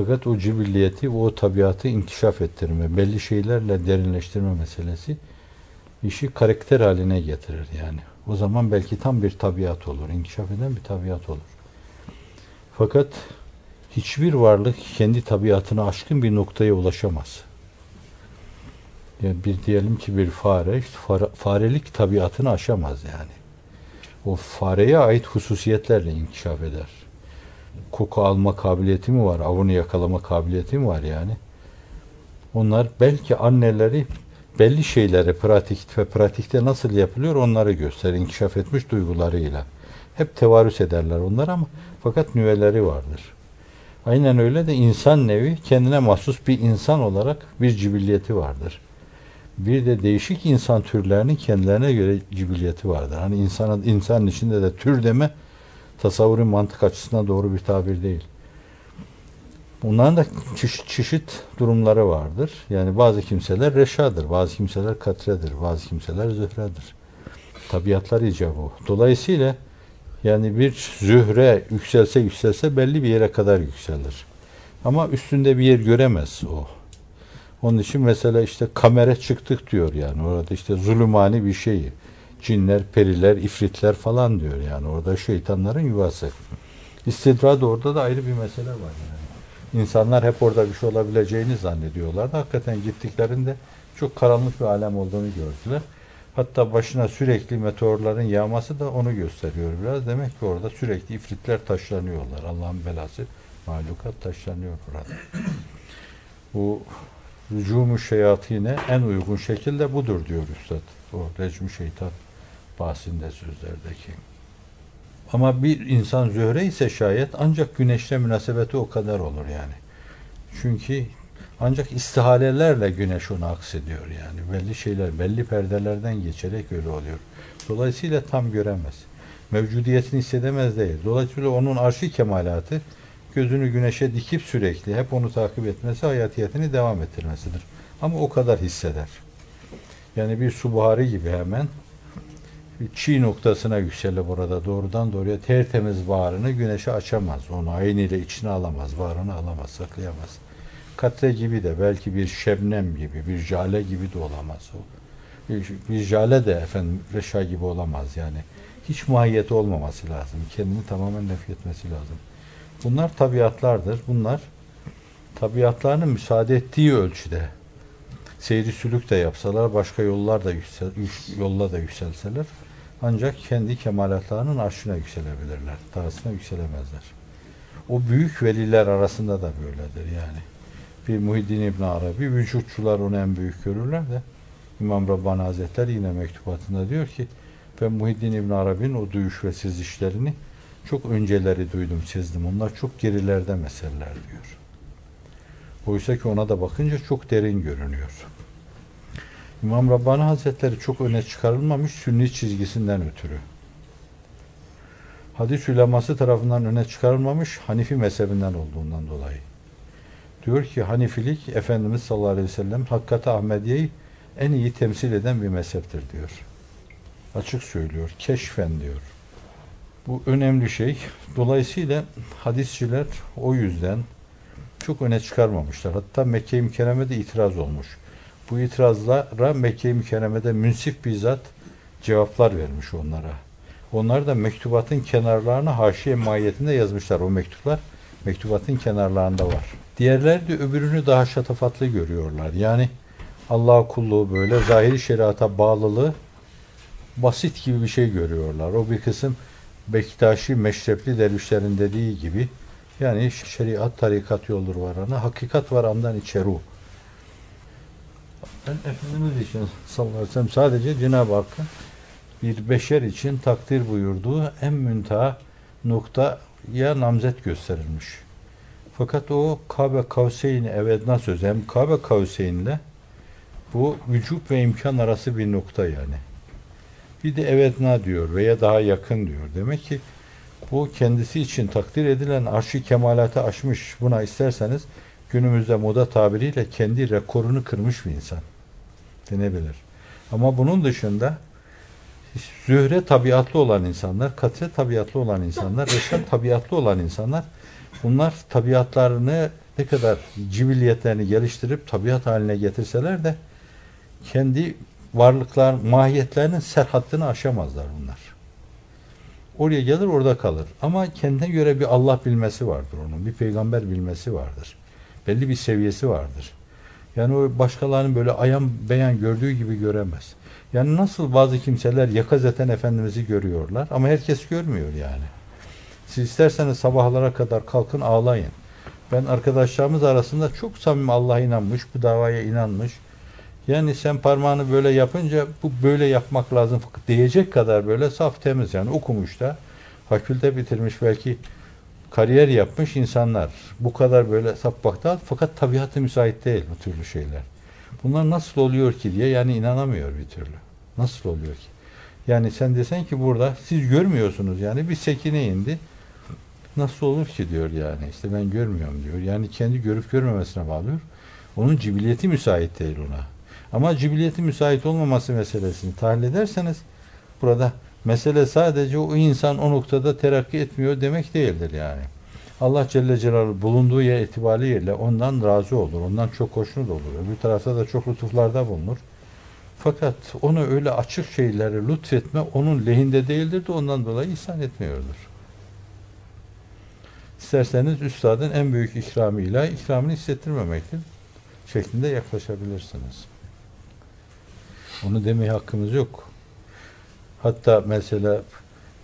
Fakat o cibilliyeti, o tabiatı inkişaf ettirme, belli şeylerle derinleştirme meselesi işi karakter haline getirir yani. O zaman belki tam bir tabiat olur, inkişaf eden bir tabiat olur. Fakat hiçbir varlık kendi tabiatına aşkın bir noktaya ulaşamaz. Yani bir diyelim ki bir fare, işte fare, farelik tabiatını aşamaz yani. O fareye ait hususiyetlerle inkişaf eder. Koku alma kabiliyeti mi var, avını yakalama kabiliyeti mi var yani? Onlar belki anneleri belli şeyleri pratik ve pratikte nasıl yapılıyor onları gösterir, inkişaf etmiş duygularıyla. Hep tevarüs ederler onlar ama fakat nüveleri vardır. Aynen öyle de insan nevi kendine mahsus bir insan olarak bir cibilliyeti vardır. Bir de değişik insan türlerinin kendilerine göre cibiliyeti vardır. Hani insanın insanın içinde de tür deme tasavvurun mantık açısından doğru bir tabir değil. Bunların da çeşit çeşit durumları vardır. Yani bazı kimseler reşadır, bazı kimseler katredir, bazı kimseler zühredir. Tabiatlar icabı. Dolayısıyla yani bir zühre yükselse yükselse belli bir yere kadar yükselir. Ama üstünde bir yer göremez o. Onun için mesela işte kamera çıktık diyor yani. Orada işte zulümani bir şey. Cinler, periler, ifritler falan diyor yani. Orada şeytanların yuvası. İstidrad orada da ayrı bir mesele var yani. İnsanlar hep orada bir şey olabileceğini zannediyorlardı. Hakikaten gittiklerinde çok karanlık bir alem olduğunu gördüler. Hatta başına sürekli meteorların yağması da onu gösteriyor biraz. Demek ki orada sürekli ifritler taşlanıyorlar. Allah'ın belası mahlukat taşlanıyor burada. Bu rücumu şeyatine en uygun şekilde budur diyor Üstad. O recmi şeytan bahsinde sözlerdeki. Ama bir insan zöhre ise şayet ancak güneşle münasebeti o kadar olur yani. Çünkü ancak istihalelerle güneş onu aksediyor yani. Belli şeyler, belli perdelerden geçerek öyle oluyor. Dolayısıyla tam göremez. Mevcudiyetini hissedemez değil. Dolayısıyla onun arşi kemalatı gözünü güneşe dikip sürekli hep onu takip etmesi hayatiyetini devam ettirmesidir. Ama o kadar hisseder. Yani bir su buharı gibi hemen çiğ noktasına yükselir burada doğrudan doğruya tertemiz bağrını güneşe açamaz. Onu aynıyla içine alamaz, bağrını alamaz, saklayamaz. Katre gibi de belki bir şebnem gibi, bir jale gibi de olamaz o. Bir, jale de efendim reşa gibi olamaz yani. Hiç mahiyeti olmaması lazım. Kendini tamamen nefretmesi lazım. Bunlar tabiatlardır. Bunlar tabiatlarının müsaade ettiği ölçüde seyri sülük de yapsalar, başka yollar da yüksel, yolla da yükselseler ancak kendi kemalatlarının arşına yükselebilirler. Dağısına yükselemezler. O büyük veliler arasında da böyledir yani. Bir Muhiddin İbn Arabi, vücutçular onu en büyük görürler de İmam Rabbani Hazretleri yine mektubatında diyor ki ben Muhiddin İbn Arabi'nin o duyuş ve sezişlerini çok önceleri duydum, sezdim. Onlar çok gerilerde meseleler diyor. Oysa ki ona da bakınca çok derin görünüyor. İmam Rabbani Hazretleri çok öne çıkarılmamış sünni çizgisinden ötürü. Hadis uleması tarafından öne çıkarılmamış Hanifi mezhebinden olduğundan dolayı. Diyor ki Hanifilik Efendimiz sallallahu aleyhi ve sellem Hakkat Ahmediye'yi en iyi temsil eden bir mezheptir diyor. Açık söylüyor. Keşfen diyor. Bu önemli şey. Dolayısıyla hadisçiler o yüzden çok öne çıkarmamışlar. Hatta Mekke-i Mükerreme'de itiraz olmuş. Bu itirazlara Mekke-i Mükerreme'de münsif bizzat cevaplar vermiş onlara. Onlar da mektubatın kenarlarına haşiye mahiyetinde yazmışlar. O mektuplar mektubatın kenarlarında var. Diğerler de öbürünü daha şatafatlı görüyorlar. Yani Allah kulluğu böyle zahiri şeriata bağlılığı basit gibi bir şey görüyorlar. O bir kısım Bektaşi meşrepli dervişlerin dediği gibi yani şeriat tarikat yoldur var ana. Hakikat var amdan içeru. Ben Efendimiz için sallallahu sadece Cenab-ı Hakk'ın bir beşer için takdir buyurduğu en müntaha noktaya namzet gösterilmiş. Fakat o Kabe Kavseyn evedna söz hem Kabe Kavseyn'le bu vücut ve imkan arası bir nokta yani. Bir de evedna diyor veya daha yakın diyor. Demek ki bu kendisi için takdir edilen arşi kemalatı aşmış. Buna isterseniz günümüzde moda tabiriyle kendi rekorunu kırmış bir insan denebilir. Ama bunun dışında zühre tabiatlı olan insanlar, katre tabiatlı olan insanlar, reşat tabiatlı olan insanlar bunlar tabiatlarını ne kadar cibilliyetlerini geliştirip tabiat haline getirseler de kendi varlıklar, mahiyetlerinin serhattını aşamazlar bunlar. Oraya gelir orada kalır. Ama kendine göre bir Allah bilmesi vardır onun. Bir peygamber bilmesi vardır. Belli bir seviyesi vardır. Yani o başkalarının böyle ayan beyan gördüğü gibi göremez. Yani nasıl bazı kimseler yakazeten Efendimiz'i görüyorlar ama herkes görmüyor yani. Siz isterseniz sabahlara kadar kalkın ağlayın. Ben arkadaşlarımız arasında çok samimi Allah'a inanmış, bu davaya inanmış. Yani sen parmağını böyle yapınca bu böyle yapmak lazım diyecek kadar böyle saf temiz yani okumuş da fakülte bitirmiş belki kariyer yapmış insanlar. Bu kadar böyle saf baktı fakat tabiatı müsait değil bu türlü şeyler. Bunlar nasıl oluyor ki diye yani inanamıyor bir türlü. Nasıl oluyor ki? Yani sen desen ki burada siz görmüyorsunuz yani bir sekine indi. Nasıl olur ki diyor yani. İşte ben görmüyorum diyor. Yani kendi görüp görmemesine bağlıyor. Onun cibiliyeti müsait değil ona. Ama cibiliyeti müsait olmaması meselesini tahlil ederseniz burada mesele sadece o insan o noktada terakki etmiyor demek değildir yani. Allah Celle Celaluhu bulunduğu yer itibariyle ondan razı olur. Ondan çok hoşnut olur. Öbür tarafta da çok lütuflarda bulunur. Fakat onu öyle açık şeyleri lütfetme onun lehinde değildir de ondan dolayı ihsan etmiyordur. İsterseniz üstadın en büyük ikramıyla ikramını hissettirmemektir şeklinde yaklaşabilirsiniz. Onu demeye hakkımız yok. Hatta mesela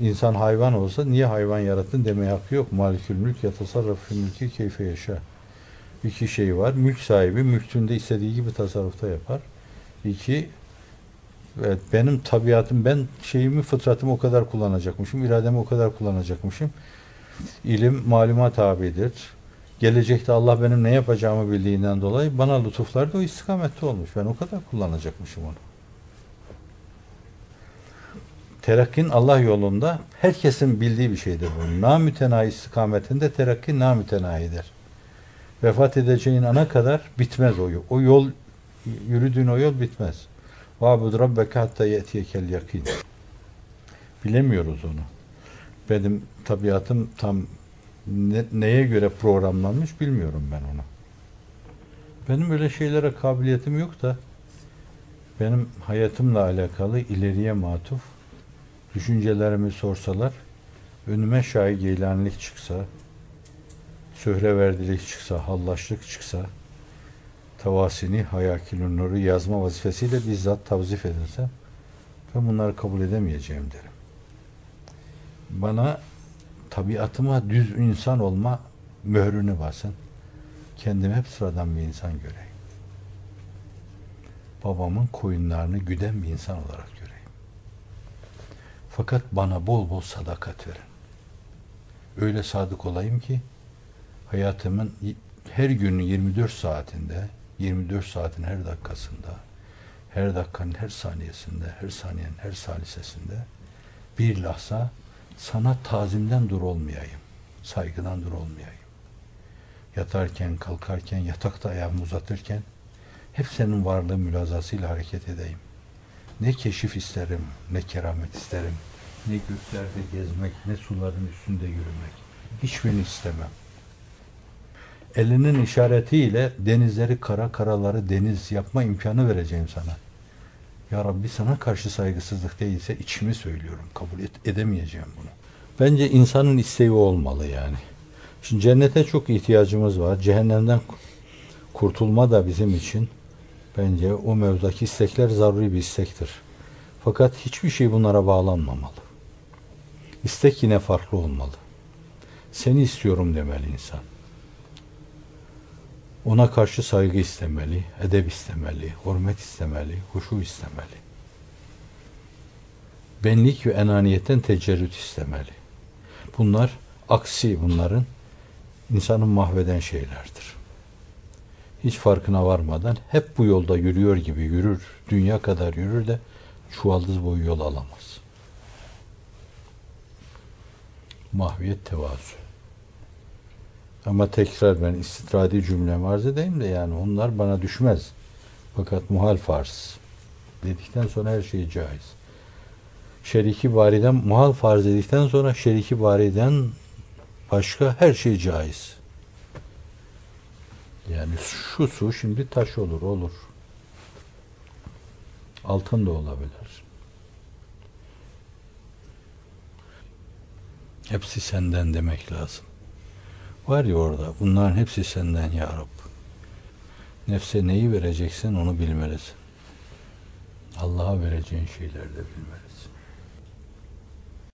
insan hayvan olsa niye hayvan yarattın demeye hakkı yok. Malikül mülk yatasarrafü mülkü keyfe yaşa. İki şey var. Mülk sahibi mülkünde istediği gibi tasarrufta yapar. İki evet, benim tabiatım ben şeyimi fıtratımı o kadar kullanacakmışım. irademi o kadar kullanacakmışım. İlim maluma tabidir. Gelecekte Allah benim ne yapacağımı bildiğinden dolayı bana lütuflar da o istikamette olmuş. Ben o kadar kullanacakmışım onu Terakkin Allah yolunda herkesin bildiği bir şeydir bu. Namütenayi istikametinde terakki namütenayidir. Vefat edeceğin ana kadar bitmez o yol. O yol, yürüdüğün o yol bitmez. وَعْبُدْ رَبَّكَ hatta يَتِيَكَ yakin. Bilemiyoruz onu. Benim tabiatım tam ne, neye göre programlanmış bilmiyorum ben onu. Benim öyle şeylere kabiliyetim yok da benim hayatımla alakalı ileriye matuf düşüncelerimi sorsalar önüme Şahi Geylanilik çıksa Söhreverdilik çıksa, Hallaşlık çıksa Tavasini, Hayakilun Nur'u yazma vazifesiyle bizzat tavzif edilsem ben bunları kabul edemeyeceğim derim. Bana tabiatıma düz insan olma mührünü basın. Kendimi hep sıradan bir insan göreyim. Babamın koyunlarını güden bir insan olarak. Fakat bana bol bol sadakat verin. Öyle sadık olayım ki hayatımın her günün 24 saatinde, 24 saatin her dakikasında, her dakikanın her saniyesinde, her saniyenin her salisesinde bir lahza sana tazimden dur olmayayım. Saygıdan dur olmayayım. Yatarken, kalkarken, yatakta ayağımı uzatırken hep senin varlığı mülazasıyla hareket edeyim. Ne keşif isterim, ne keramet isterim, ne göklerde gezmek, ne suların üstünde yürümek. Hiçbirini istemem. Elinin işaretiyle denizleri kara, karaları deniz yapma imkanı vereceğim sana. Ya Rabbi sana karşı saygısızlık değilse içimi söylüyorum. Kabul et, edemeyeceğim bunu. Bence insanın isteği olmalı yani. Şimdi cennete çok ihtiyacımız var. Cehennemden kurtulma da bizim için bence o mevzudaki istekler zaruri bir istektir. Fakat hiçbir şey bunlara bağlanmamalı. İstek yine farklı olmalı. Seni istiyorum demeli insan. Ona karşı saygı istemeli, edep istemeli, hürmet istemeli, huşu istemeli. Benlik ve enaniyetten tecerrüt istemeli. Bunlar aksi bunların insanın mahveden şeylerdir. Hiç farkına varmadan hep bu yolda yürüyor gibi yürür, dünya kadar yürür de çuvaldız boyu yol alamaz. Mahviyet tevazu. Ama tekrar ben istitradi cümlemi arz edeyim de yani onlar bana düşmez. Fakat muhal farz dedikten sonra her şey caiz. Şeriki bariden muhal farz edildikten sonra şeriki bariden başka her şey caiz. Yani şu su şimdi taş olur, olur. Altın da olabilir. Hepsi senden demek lazım. Var ya orada, bunların hepsi senden ya Rab. Nefse neyi vereceksin onu bilmelisin. Allah'a vereceğin şeyleri de bilmelisin.